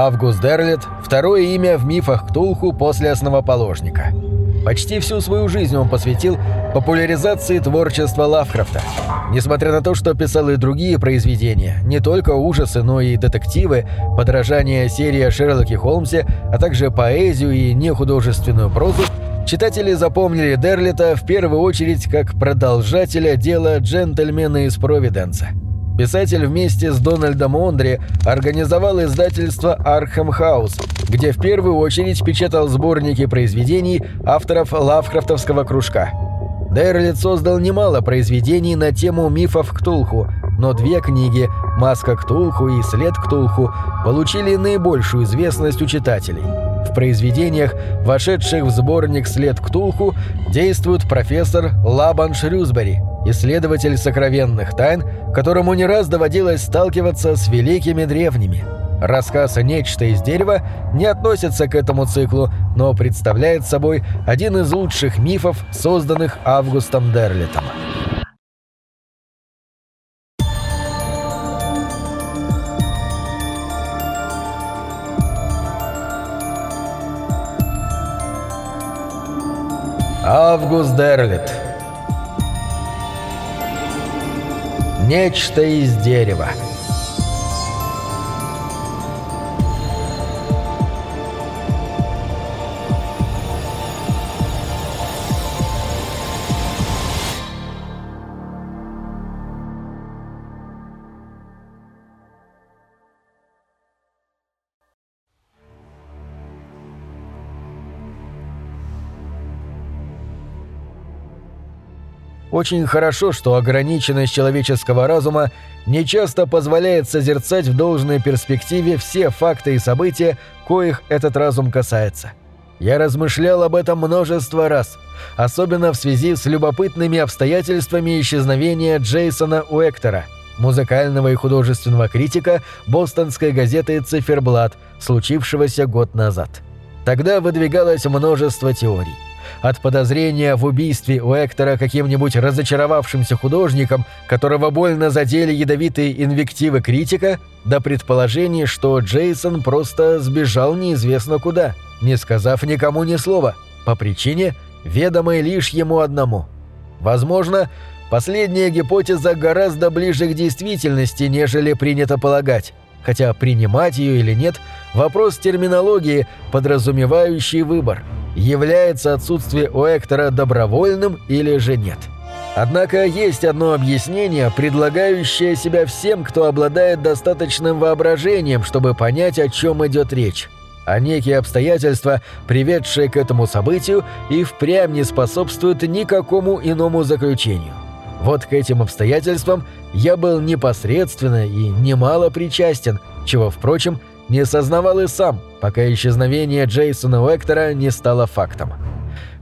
Август Дерлет – второе имя в мифах Ктулху после основоположника. Почти всю свою жизнь он посвятил популяризации творчества Лавкрафта. Несмотря на то, что писал и другие произведения, не только ужасы, но и детективы, подражание серии о Шерлоке Холмсе, а также поэзию и нехудожественную прозу, читатели запомнили Дерлета в первую очередь как продолжателя дела джентльмена из Провиденса – Писатель вместе с Дональдом Уондри организовал издательство «Архам Хаус», где в первую очередь печатал сборники произведений авторов Лавкрафтовского кружка. Дерлет создал немало произведений на тему мифов Ктулху, но две книги «Маска Ктулху» и «След Ктулху» получили наибольшую известность у читателей. В произведениях, вошедших в сборник «След Ктулху», действует профессор Лабан Шрюсбери – исследователь сокровенных тайн, которому не раз доводилось сталкиваться с великими древними. Рассказ «Нечто из дерева» не относится к этому циклу, но представляет собой один из лучших мифов, созданных Августом Дерлитом. Август Дерлит Нечто из дерева. Очень хорошо, что ограниченность человеческого разума нечасто позволяет созерцать в должной перспективе все факты и события, коих этот разум касается. Я размышлял об этом множество раз, особенно в связи с любопытными обстоятельствами исчезновения Джейсона Уэктера, музыкального и художественного критика бостонской газеты «Циферблат», случившегося год назад. Тогда выдвигалось множество теорий от подозрения в убийстве у Эктора каким-нибудь разочаровавшимся художником, которого больно задели ядовитые инвективы критика, до предположений, что Джейсон просто сбежал неизвестно куда, не сказав никому ни слова, по причине, ведомой лишь ему одному. Возможно, последняя гипотеза гораздо ближе к действительности, нежели принято полагать, хотя принимать ее или нет – вопрос терминологии, подразумевающий выбор – является отсутствие у Эктора добровольным или же нет. Однако есть одно объяснение, предлагающее себя всем, кто обладает достаточным воображением, чтобы понять, о чем идет речь. А некие обстоятельства, приведшие к этому событию, и впрямь не способствуют никакому иному заключению. Вот к этим обстоятельствам я был непосредственно и немало причастен, чего, впрочем, не сознавал и сам, пока исчезновение Джейсона Уэктора не стало фактом.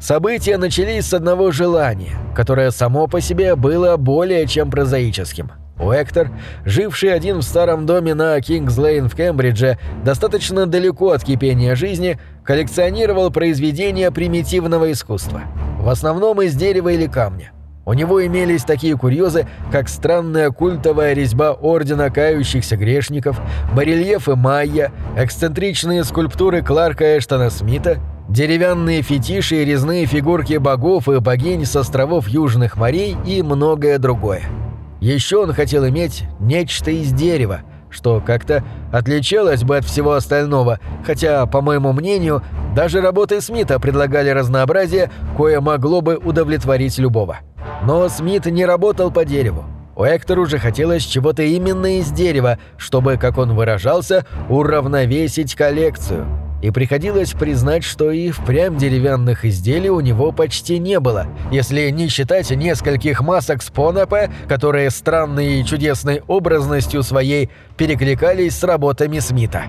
События начались с одного желания, которое само по себе было более чем прозаическим. Уэктор, живший один в старом доме на Кингс-Лейн в Кембридже, достаточно далеко от кипения жизни, коллекционировал произведения примитивного искусства, в основном из дерева или камня. У него имелись такие курьезы, как странная культовая резьба Ордена Кающихся Грешников, барельефы Майя, эксцентричные скульптуры Кларка Эштона Смита, деревянные фетиши и резные фигурки богов и богинь с островов Южных морей и многое другое. Еще он хотел иметь нечто из дерева, что как-то отличалось бы от всего остального, хотя, по моему мнению, даже работы Смита предлагали разнообразие, кое могло бы удовлетворить любого. Но Смит не работал по дереву. Эктору же хотелось чего-то именно из дерева, чтобы, как он выражался, уравновесить коллекцию. И приходилось признать, что и впрямь деревянных изделий у него почти не было, если не считать нескольких масок с Понапе, которые странной и чудесной образностью своей перекликались с работами Смита.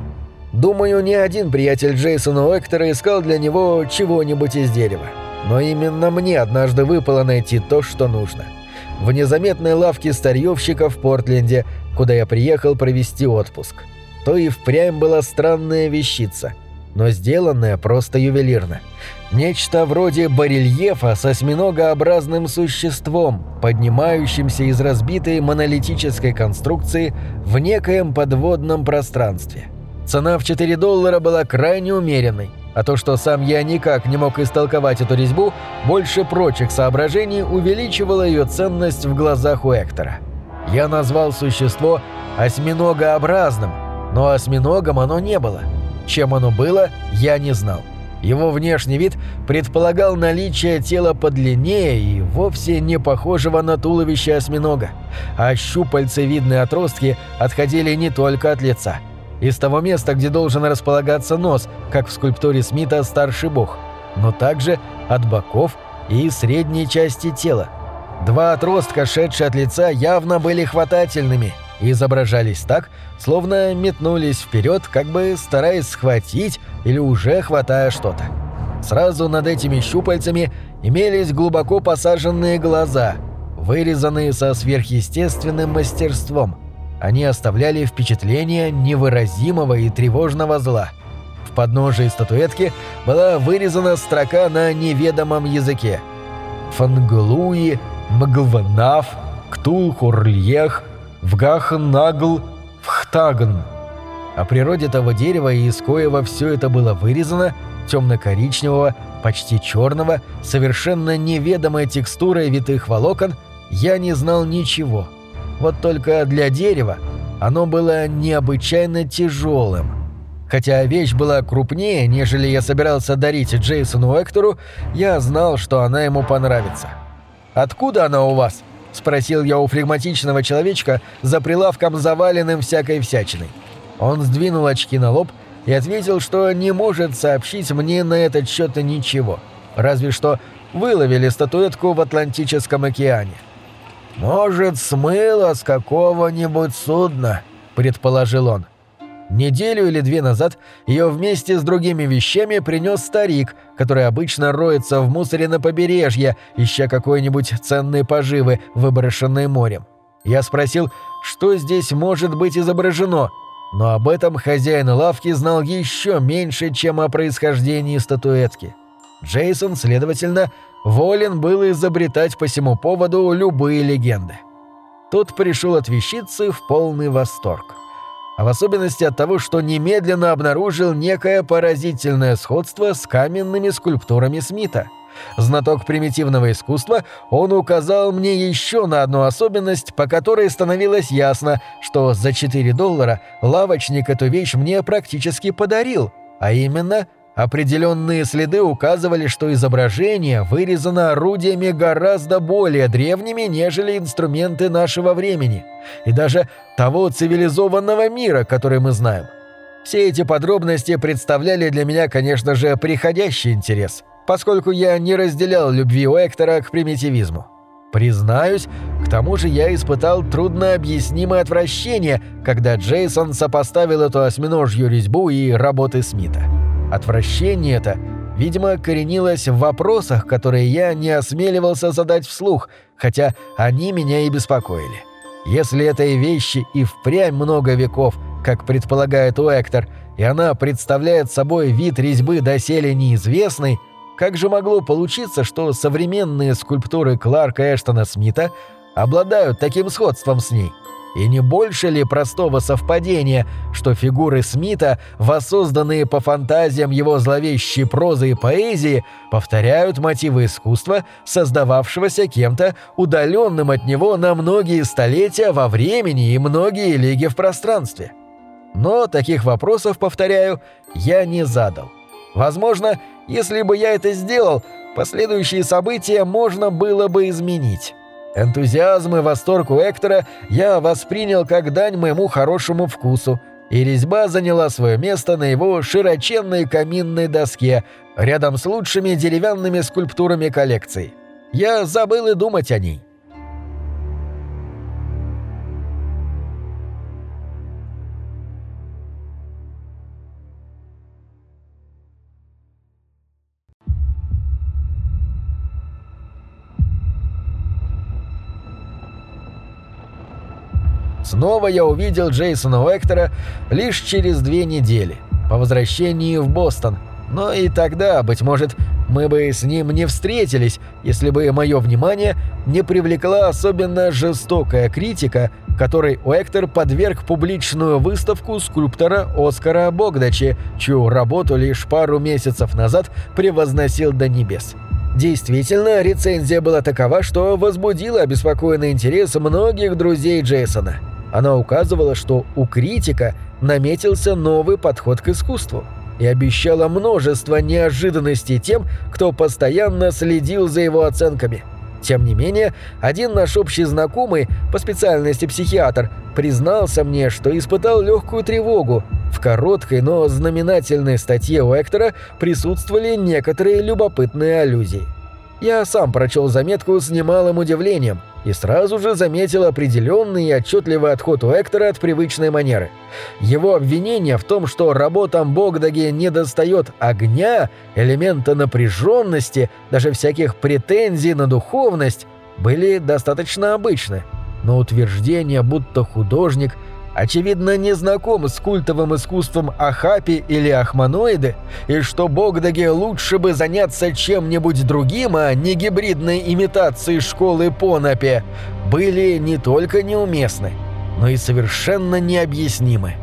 Думаю, ни один приятель Джейсона Уэктера искал для него чего-нибудь из дерева. Но именно мне однажды выпало найти то, что нужно. В незаметной лавке старьевщика в Портленде, куда я приехал провести отпуск. То и впрямь была странная вещица, но сделанная просто ювелирно. Нечто вроде барельефа с осьминогообразным существом, поднимающимся из разбитой монолитической конструкции в некоем подводном пространстве – Цена в 4 доллара была крайне умеренной, а то, что сам я никак не мог истолковать эту резьбу, больше прочих соображений увеличивало ее ценность в глазах у Эктора. Я назвал существо осьминогообразным, но осьминогом оно не было. Чем оно было, я не знал. Его внешний вид предполагал наличие тела подлиннее и вовсе не похожего на туловище осьминога, а щупальцевидные отростки отходили не только от лица. Из того места, где должен располагаться нос, как в скульптуре Смита «Старший бог», но также от боков и средней части тела. Два отростка, шедшие от лица, явно были хватательными – изображались так, словно метнулись вперед, как бы стараясь схватить или уже хватая что-то. Сразу над этими щупальцами имелись глубоко посаженные глаза, вырезанные со сверхъестественным мастерством. Они оставляли впечатление невыразимого и тревожного зла. В подножии статуэтки была вырезана строка на неведомом языке. «Фанглуи, Мглванав, Ктулхурльех, Вгахн-Нагл, Вхтагн. О природе того дерева и из коего все это было вырезано, темно-коричневого, почти черного, совершенно неведомой текстурой витых волокон, я не знал ничего. Вот только для дерева оно было необычайно тяжелым. Хотя вещь была крупнее, нежели я собирался дарить Джейсону Эктору, я знал, что она ему понравится. «Откуда она у вас?» — спросил я у флегматичного человечка за прилавком, заваленным всякой всячиной. Он сдвинул очки на лоб и ответил, что не может сообщить мне на этот счет ничего, разве что выловили статуэтку в Атлантическом океане. «Может, смыло с какого-нибудь судна», — предположил он. Неделю или две назад ее вместе с другими вещами принес старик, который обычно роется в мусоре на побережье, ища какой-нибудь ценной поживы, выброшенной морем. Я спросил, что здесь может быть изображено, но об этом хозяин лавки знал еще меньше, чем о происхождении статуэтки. Джейсон, следовательно, волен был изобретать по всему поводу любые легенды. Тут пришел от вещицы в полный восторг а в особенности от того, что немедленно обнаружил некое поразительное сходство с каменными скульптурами Смита. Знаток примитивного искусства, он указал мне еще на одну особенность, по которой становилось ясно, что за 4 доллара лавочник эту вещь мне практически подарил, а именно – Определенные следы указывали, что изображение вырезано орудиями гораздо более древними, нежели инструменты нашего времени, и даже того цивилизованного мира, который мы знаем. Все эти подробности представляли для меня, конечно же, приходящий интерес, поскольку я не разделял любви у Эктора к примитивизму. Признаюсь, к тому же я испытал труднообъяснимое отвращение, когда Джейсон сопоставил эту осьминожью резьбу и работы Смита. Отвращение это, видимо, коренилось в вопросах, которые я не осмеливался задать вслух, хотя они меня и беспокоили. Если этой вещи и впрямь много веков, как предполагает Уэктор, и она представляет собой вид резьбы доселе неизвестный, как же могло получиться, что современные скульптуры Кларка Эштона Смита обладают таким сходством с ней? И не больше ли простого совпадения, что фигуры Смита, воссозданные по фантазиям его зловещей прозы и поэзии, повторяют мотивы искусства, создававшегося кем-то удаленным от него на многие столетия во времени и многие лиги в пространстве? Но таких вопросов, повторяю, я не задал. Возможно, если бы я это сделал, последующие события можно было бы изменить. Энтузиазм и восторг у Эктора я воспринял как дань моему хорошему вкусу, и резьба заняла свое место на его широченной каминной доске рядом с лучшими деревянными скульптурами коллекции. Я забыл и думать о ней. Снова я увидел Джейсона Уэктера лишь через две недели, по возвращении в Бостон, но и тогда, быть может, мы бы с ним не встретились, если бы мое внимание не привлекла особенно жестокая критика, которой Уэктор подверг публичную выставку скульптора Оскара Богдачи, чью работу лишь пару месяцев назад превозносил до небес. Действительно, рецензия была такова, что возбудила обеспокоенный интерес многих друзей Джейсона. Она указывала, что у критика наметился новый подход к искусству – и обещала множество неожиданностей тем, кто постоянно следил за его оценками. Тем не менее, один наш общий знакомый, по специальности психиатр, признался мне, что испытал легкую тревогу. В короткой, но знаменательной статье у Эктора присутствовали некоторые любопытные аллюзии. Я сам прочел заметку с немалым удивлением и сразу же заметил определенный и отчетливый отход у Эктора от привычной манеры. Его обвинение в том, что работам Богдаги недостает огня, элемента напряженности, даже всяких претензий на духовность, были достаточно обычны. Но утверждение, будто художник – очевидно, не знаком с культовым искусством Ахапи или Ахманоиды, и что Богдаге лучше бы заняться чем-нибудь другим, а не гибридной имитацией школы Понапе, были не только неуместны, но и совершенно необъяснимы.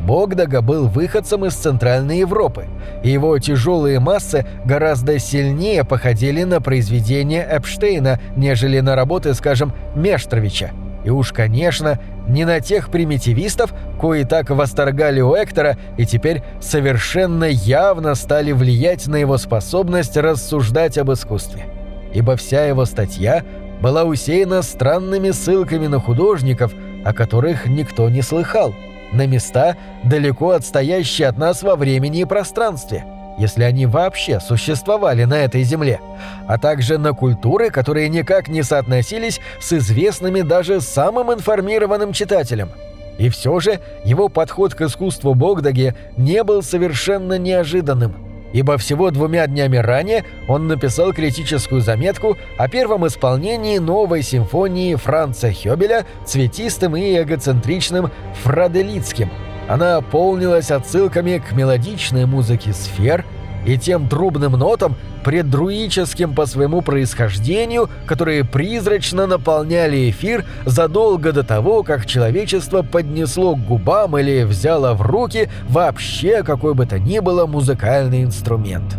Богдага был выходцем из Центральной Европы, и его тяжелые массы гораздо сильнее походили на произведения Эпштейна, нежели на работы, скажем, Мештровича. И уж, конечно, не на тех примитивистов, кои так восторгали у Эктора и теперь совершенно явно стали влиять на его способность рассуждать об искусстве. Ибо вся его статья была усеяна странными ссылками на художников, о которых никто не слыхал, на места, далеко отстоящие от нас во времени и пространстве – если они вообще существовали на этой земле, а также на культуры, которые никак не соотносились с известными даже самым информированным читателем. И все же его подход к искусству Богдаги не был совершенно неожиданным – ибо всего двумя днями ранее он написал критическую заметку о первом исполнении новой симфонии Франца Хёбеля цветистым и эгоцентричным Фраделицким – она полнилась отсылками к мелодичной музыке сфер и тем трубным нотам, предруическим по своему происхождению, которые призрачно наполняли эфир задолго до того, как человечество поднесло к губам или взяло в руки вообще какой бы то ни было музыкальный инструмент.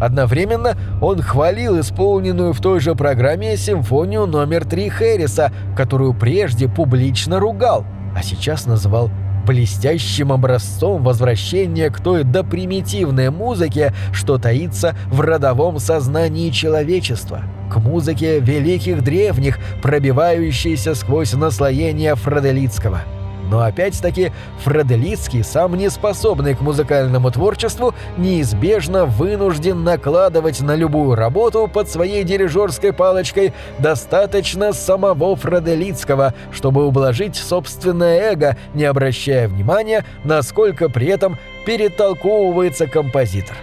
Одновременно он хвалил исполненную в той же программе симфонию номер 3 Хэрриса, которую прежде публично ругал, а сейчас называл блестящим образцом возвращения к той допримитивной музыке, что таится в родовом сознании человечества, к музыке великих древних, пробивающейся сквозь наслоения Фроделицкого – но опять-таки Фределицкий, сам не способный к музыкальному творчеству, неизбежно вынужден накладывать на любую работу под своей дирижерской палочкой достаточно самого Фределицкого, чтобы ублажить собственное эго, не обращая внимания, насколько при этом перетолковывается композитор.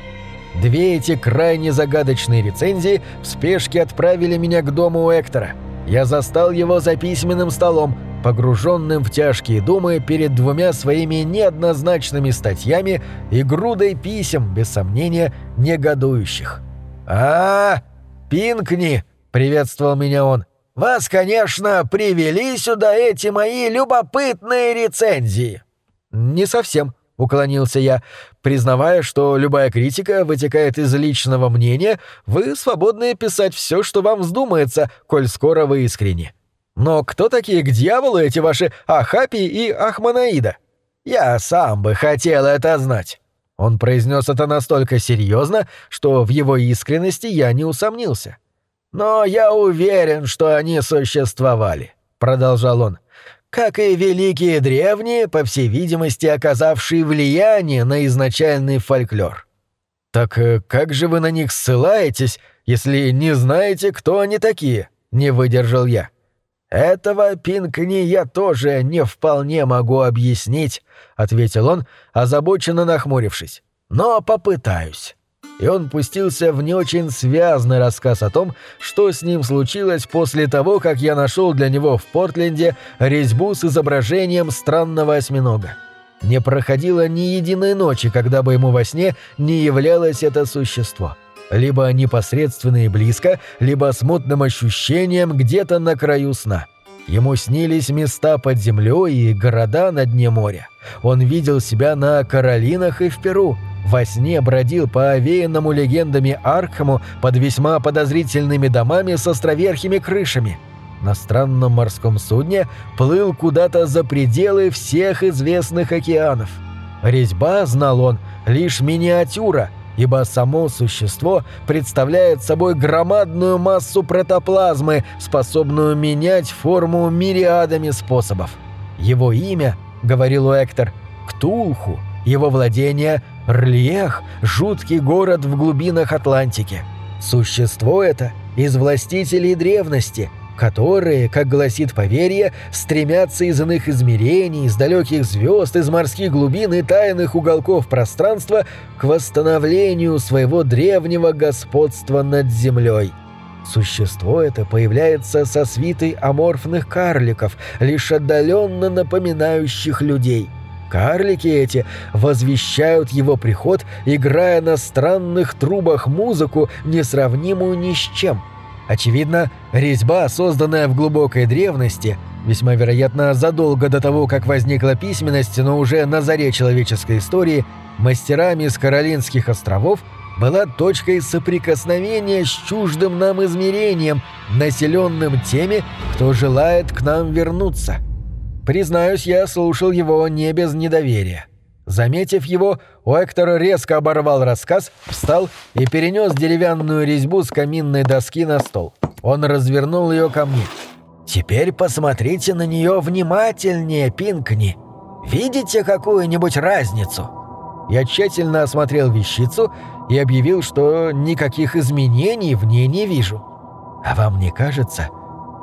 Две эти крайне загадочные рецензии в спешке отправили меня к дому Эктора. Я застал его за письменным столом, погруженным в тяжкие думы перед двумя своими неоднозначными статьями и грудой писем, без сомнения, негодующих. «А, Пинкни!» — приветствовал меня он. «Вас, конечно, привели сюда эти мои любопытные рецензии!» «Не совсем», — уклонился я, признавая, что любая критика вытекает из личного мнения, вы свободны писать все, что вам вздумается, коль скоро вы искренне. Но кто такие к дьяволу эти ваши Ахапи и Ахманаида? Я сам бы хотел это знать. Он произнес это настолько серьезно, что в его искренности я не усомнился. Но я уверен, что они существовали, продолжал он. Как и великие древние, по всей видимости, оказавшие влияние на изначальный фольклор. Так э, как же вы на них ссылаетесь, если не знаете, кто они такие? Не выдержал я. «Этого, Пинкни, я тоже не вполне могу объяснить», — ответил он, озабоченно нахмурившись. «Но попытаюсь». И он пустился в не очень связный рассказ о том, что с ним случилось после того, как я нашел для него в Портленде резьбу с изображением странного осьминога. Не проходило ни единой ночи, когда бы ему во сне не являлось это существо — либо непосредственно и близко, либо смутным ощущением где-то на краю сна. Ему снились места под землей и города на дне моря. Он видел себя на Каролинах и в Перу. Во сне бродил по овеянному легендами Аркхаму под весьма подозрительными домами с островерхими крышами. На странном морском судне плыл куда-то за пределы всех известных океанов. Резьба, знал он, лишь миниатюра – ибо само существо представляет собой громадную массу протоплазмы, способную менять форму мириадами способов. Его имя, говорил Уэктор, Ктулху, его владение – Рлех, жуткий город в глубинах Атлантики. Существо это из властителей древности – которые, как гласит поверье, стремятся из иных измерений, из далеких звезд, из морских глубин и тайных уголков пространства к восстановлению своего древнего господства над землей. Существо это появляется со свитой аморфных карликов, лишь отдаленно напоминающих людей. Карлики эти возвещают его приход, играя на странных трубах музыку, несравнимую ни с чем – Очевидно, резьба, созданная в глубокой древности, весьма вероятно задолго до того, как возникла письменность, но уже на заре человеческой истории, мастерами с Каролинских островов, была точкой соприкосновения с чуждым нам измерением, населенным теми, кто желает к нам вернуться. Признаюсь, я слушал его не без недоверия. Заметив его, Уэктор резко оборвал рассказ, встал и перенес деревянную резьбу с каминной доски на стол. Он развернул ее ко мне. «Теперь посмотрите на нее внимательнее, Пинкни. Видите какую-нибудь разницу?» Я тщательно осмотрел вещицу и объявил, что никаких изменений в ней не вижу. «А вам не кажется,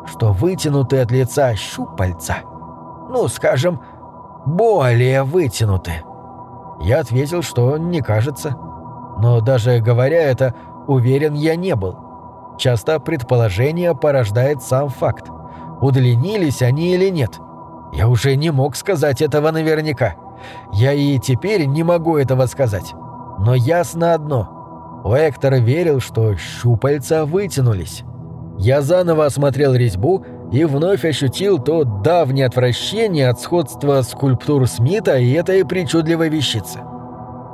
что вытянутые от лица щупальца, ну, скажем, более вытянутые?» Я ответил, что не кажется. Но даже говоря это, уверен я не был. Часто предположение порождает сам факт. Удлинились они или нет. Я уже не мог сказать этого наверняка. Я и теперь не могу этого сказать. Но ясно одно. Уэктор верил, что щупальца вытянулись. Я заново осмотрел резьбу и вновь ощутил то давнее отвращение от сходства скульптур Смита и этой причудливой вещицы.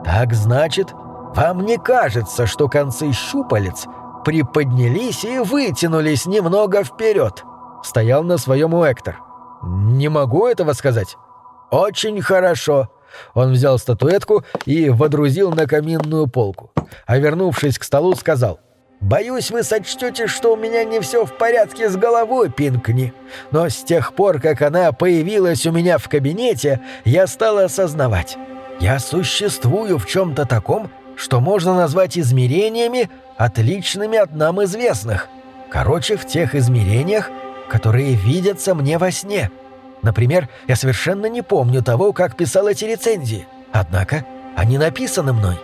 «Так значит, вам не кажется, что концы щупалец приподнялись и вытянулись немного вперед?» Стоял на своем Уэктор. «Не могу этого сказать». «Очень хорошо». Он взял статуэтку и водрузил на каминную полку, а вернувшись к столу, сказал – Боюсь, вы сочтете, что у меня не все в порядке с головой, Пинкни. Но с тех пор, как она появилась у меня в кабинете, я стал осознавать. Я существую в чем-то таком, что можно назвать измерениями, отличными от нам известных. Короче, в тех измерениях, которые видятся мне во сне. Например, я совершенно не помню того, как писал эти рецензии. Однако они написаны мной.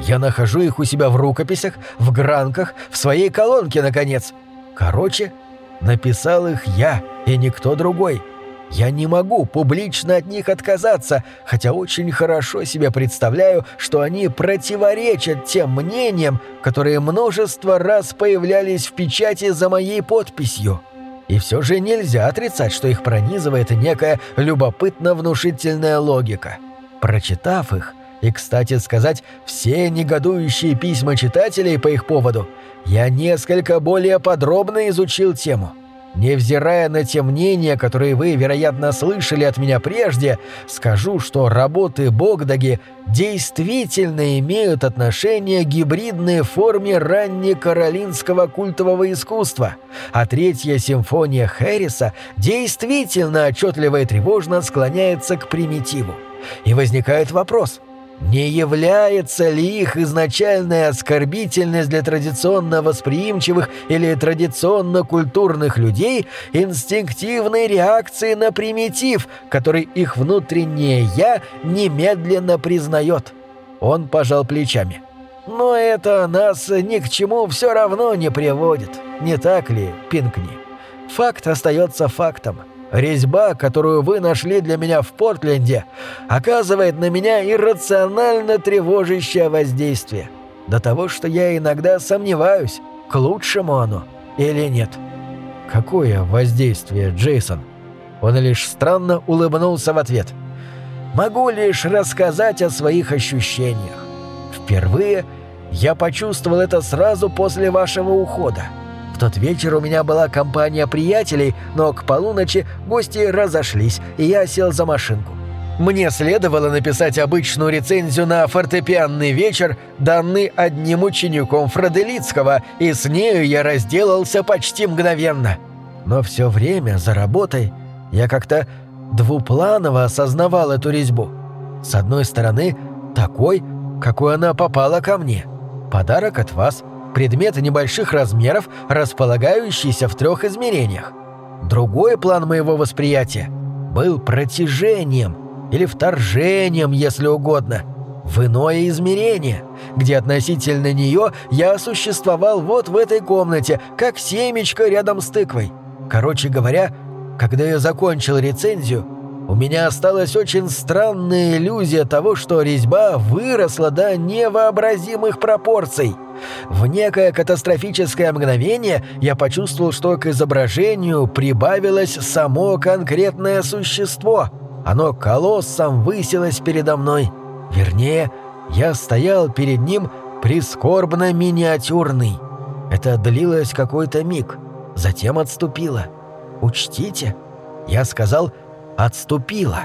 Я нахожу их у себя в рукописях, в гранках, в своей колонке, наконец. Короче, написал их я и никто другой. Я не могу публично от них отказаться, хотя очень хорошо себе представляю, что они противоречат тем мнениям, которые множество раз появлялись в печати за моей подписью. И все же нельзя отрицать, что их пронизывает некая любопытно-внушительная логика. Прочитав их, и, кстати сказать, все негодующие письма читателей по их поводу я несколько более подробно изучил тему. Невзирая на те мнения, которые вы, вероятно, слышали от меня прежде, скажу, что работы Богдаги действительно имеют отношение к гибридной форме раннекаролинского культового искусства, а третья симфония Хэрриса действительно отчетливо и тревожно склоняется к примитиву. И возникает вопрос – не является ли их изначальная оскорбительность для традиционно восприимчивых или традиционно культурных людей инстинктивной реакцией на примитив, который их внутреннее «я» немедленно признает? Он пожал плечами. Но это нас ни к чему все равно не приводит, не так ли, Пинкни? Факт остается фактом. Резьба, которую вы нашли для меня в Портленде, оказывает на меня иррационально тревожащее воздействие. до того, что я иногда сомневаюсь, к лучшему оно или нет. Какое воздействие, Джейсон? Он лишь странно улыбнулся в ответ. Могу лишь рассказать о своих ощущениях. Впервые я почувствовал это сразу после вашего ухода. Тот вечер у меня была компания приятелей, но к полуночи гости разошлись, и я сел за машинку. Мне следовало написать обычную рецензию на фортепианный вечер, данный одним учеником Фраделицкого, и с нею я разделался почти мгновенно. Но все время за работой я как-то двупланово осознавал эту резьбу. С одной стороны, такой, какой она попала ко мне. Подарок от вас, предмет небольших размеров, располагающийся в трех измерениях. Другой план моего восприятия был протяжением – или вторжением, если угодно, в иное измерение, где относительно нее я существовал вот в этой комнате, как семечко рядом с тыквой. Короче говоря, когда я закончил рецензию, у меня осталась очень странная иллюзия того, что резьба выросла до невообразимых пропорций. В некое катастрофическое мгновение я почувствовал, что к изображению прибавилось само конкретное существо — оно колоссом высилось передо мной. Вернее, я стоял перед ним прискорбно миниатюрный. Это длилось какой-то миг, затем отступило. «Учтите», я сказал «отступило».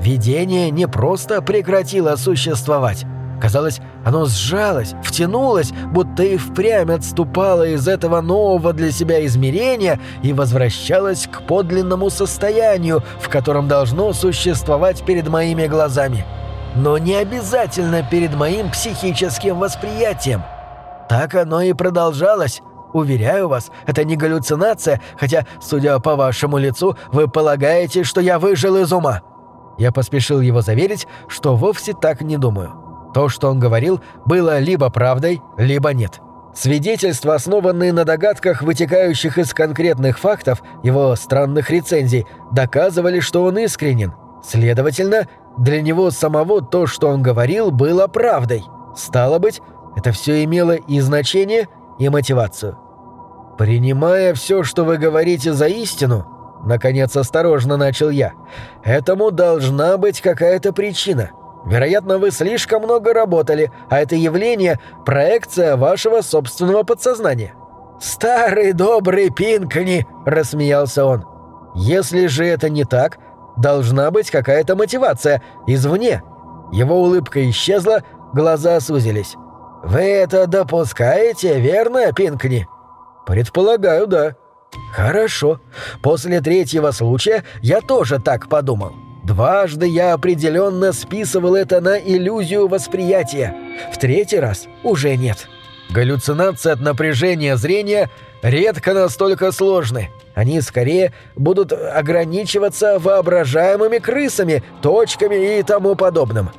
Видение не просто прекратило существовать, Казалось, оно сжалось, втянулось, будто и впрямь отступало из этого нового для себя измерения и возвращалось к подлинному состоянию, в котором должно существовать перед моими глазами. Но не обязательно перед моим психическим восприятием. Так оно и продолжалось. Уверяю вас, это не галлюцинация, хотя, судя по вашему лицу, вы полагаете, что я выжил из ума. Я поспешил его заверить, что вовсе так не думаю. То, что он говорил, было либо правдой, либо нет. Свидетельства, основанные на догадках, вытекающих из конкретных фактов, его странных рецензий, доказывали, что он искренен. Следовательно, для него самого то, что он говорил, было правдой. Стало быть, это все имело и значение, и мотивацию. «Принимая все, что вы говорите за истину», — наконец осторожно начал я, — «этому должна быть какая-то причина». Вероятно, вы слишком много работали, а это явление – проекция вашего собственного подсознания». «Старый добрый Пинкни!» – рассмеялся он. «Если же это не так, должна быть какая-то мотивация извне». Его улыбка исчезла, глаза сузились. «Вы это допускаете, верно, Пинкни?» «Предполагаю, да». «Хорошо. После третьего случая я тоже так подумал». Дважды я определенно списывал это на иллюзию восприятия. В третий раз уже нет. Галлюцинации от напряжения зрения редко настолько сложны. Они скорее будут ограничиваться воображаемыми крысами, точками и тому подобным.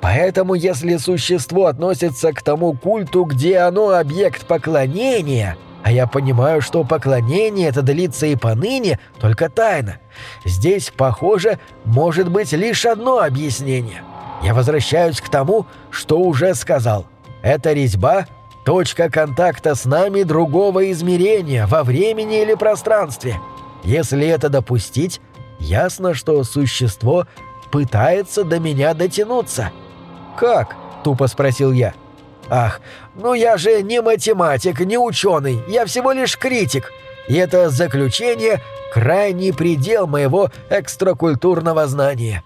Поэтому если существо относится к тому культу, где оно объект поклонения – а я понимаю, что поклонение это длится и поныне, только тайна. Здесь, похоже, может быть лишь одно объяснение. Я возвращаюсь к тому, что уже сказал. Это резьба — точка контакта с нами другого измерения во времени или пространстве. Если это допустить, ясно, что существо пытается до меня дотянуться. «Как?» — тупо спросил я. — Ах, ну я же не математик, не ученый, я всего лишь критик. И это заключение – крайний предел моего экстракультурного знания.